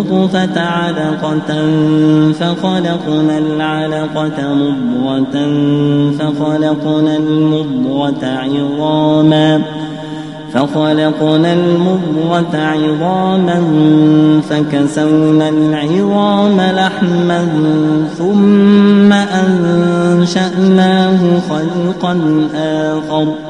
النطفة علقة فخلقنا العلقة مضغة فخلقنا المضغة عظاما فخلقنا المضغة عظاما فكسونا العظام لحما ثم أنشأناه خلقا آخر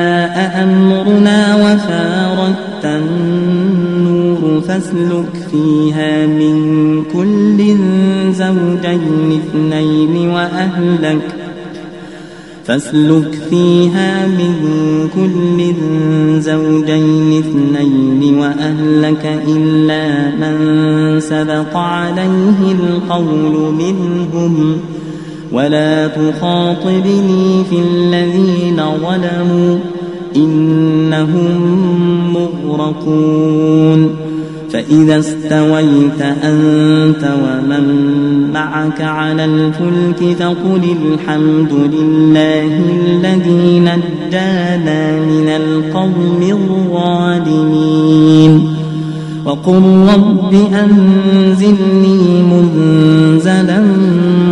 أمرنا وفارت النور فاسلك فيها من كل زوجين اثنين وأهلك فاسلك فيها من كل زوجين اثنين وأهلك إلا من سبق عليه القول منهم ولا تخاطبني في الذين ظلموا إنهم مغرقون. فإذا استويت أنت ومن معك على الفلك فقل الحمد لله الذي نجانا من القوم الظالمين. وقل رب أنزلني منزلا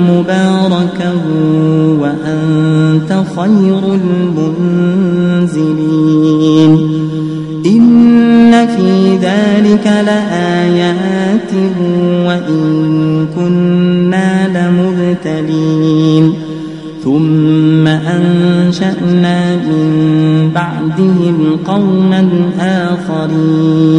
مباركا وأنت خير المنزلين. إن في ذلك لآيات وإن كنا لمبتلين. ثم أنشأنا من بعدهم قوما آخرين.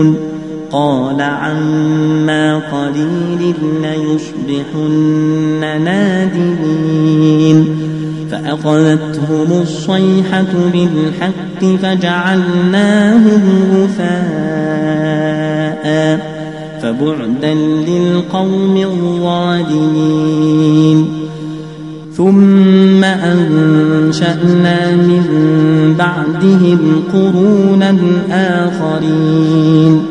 قال عما قليل ليصبحن نادمين. فأخذتهم الصيحة بالحق فجعلناهم غثاء فبعدا للقوم الظالمين. ثم أنشأنا من بعدهم قرونا آخرين.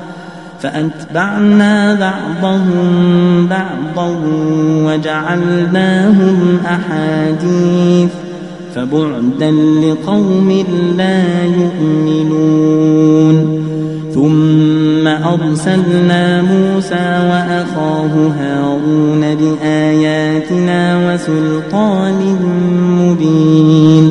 فأتبعنا بعضهم بعضا وجعلناهم أحاديث فبعدا لقوم لا يؤمنون ثم أرسلنا موسى وأخاه هارون بآياتنا وسلطان مبين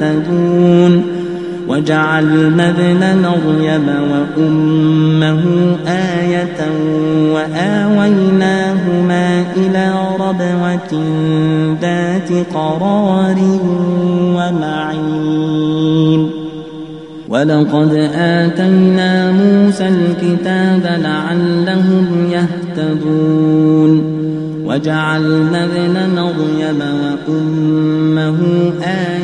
يهتدون وجعلنا ابن مريم وأمه آية وآويناهما إلى ربوة ذات قرار ومعين ولقد آتينا موسى الكتاب لعلهم يهتدون وجعلنا ابن مريم وأمه آية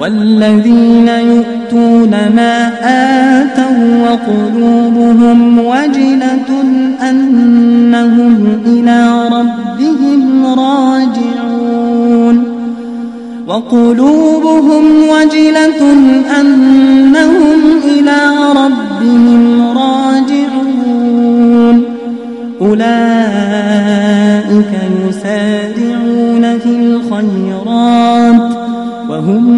والذين يؤتون ما آتوا وقلوبهم وجلة أنهم إلى ربهم راجعون وقلوبهم وجلة أنهم إلى ربهم راجعون أولئك يسارعون في الخيرات وهم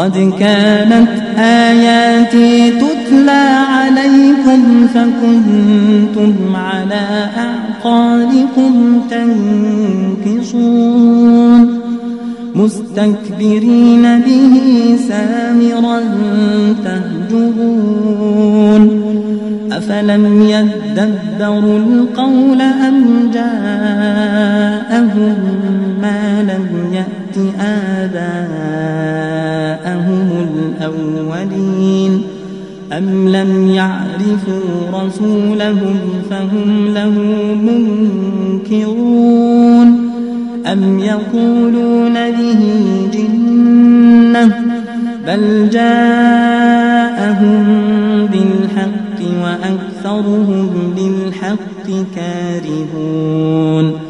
قد كانت آياتي تتلى عليكم فكنتم على أعقابكم تنكصون مستكبرين به سامرا تهجرون أفلم يدبروا القول أم جاءهم ما لم يأت آباءهم أم لم يعرفوا رسولهم فهم له منكرون أم يقولون به جنة بل جاءهم بالحق وأكثرهم للحق كارهون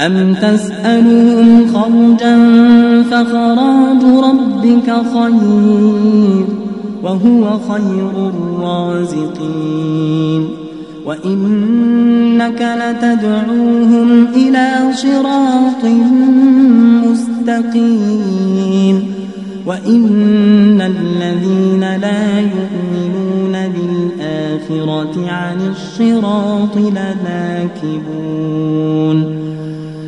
أم تسألهم خرجا فخراج ربك خير وهو خير الرازقين وإنك لتدعوهم إلى صراط مستقيم وإن الذين لا يؤمنون بالآخرة عن الصراط لناكبون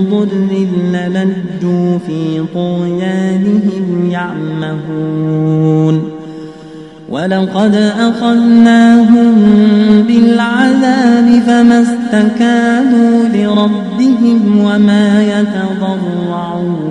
ضر للجوا في طغيانهم يعمهون. ولقد أخذناهم بالعذاب فما استكانوا لربهم وما يتضرعون.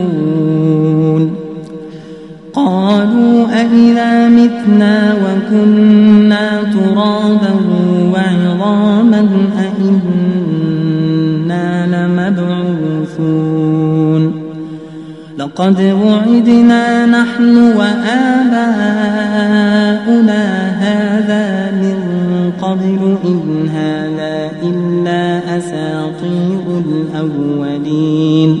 قالوا أئذا متنا وكنا ترابا وعظاما أئنا لمبعوثون. لقد وعدنا نحن وآباؤنا هذا من قبل إن هذا إلا أساطير الأولين.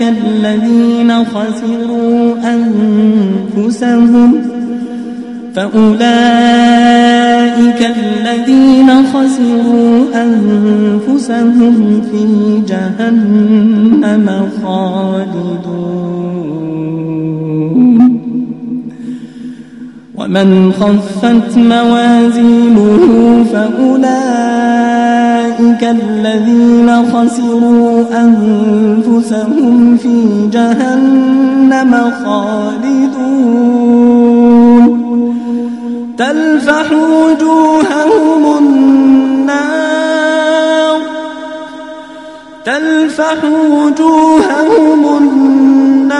الذين خسروا أنفسهم فأولئك الذين خسروا أنفسهم في جهنم خالدون. ومن خفت موازينه فأولئك الذين خسروا أنفسهم في جهنم خالدون. تلفح وجوههم النار. تلفح وجوههم النار.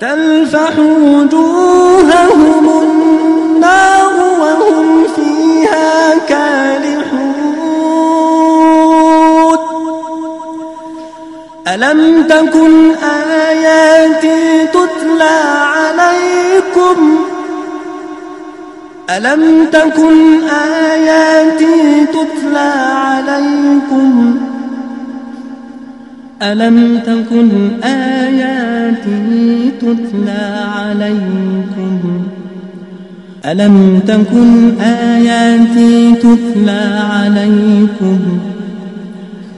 تلفح ألم تكن آياتي تتلى عليكم؟ ألم تكن آياتي تتلى عليكم؟ ألم تكن آياتي تتلى عليكم؟ ألم تكن آياتي تتلى عليكم؟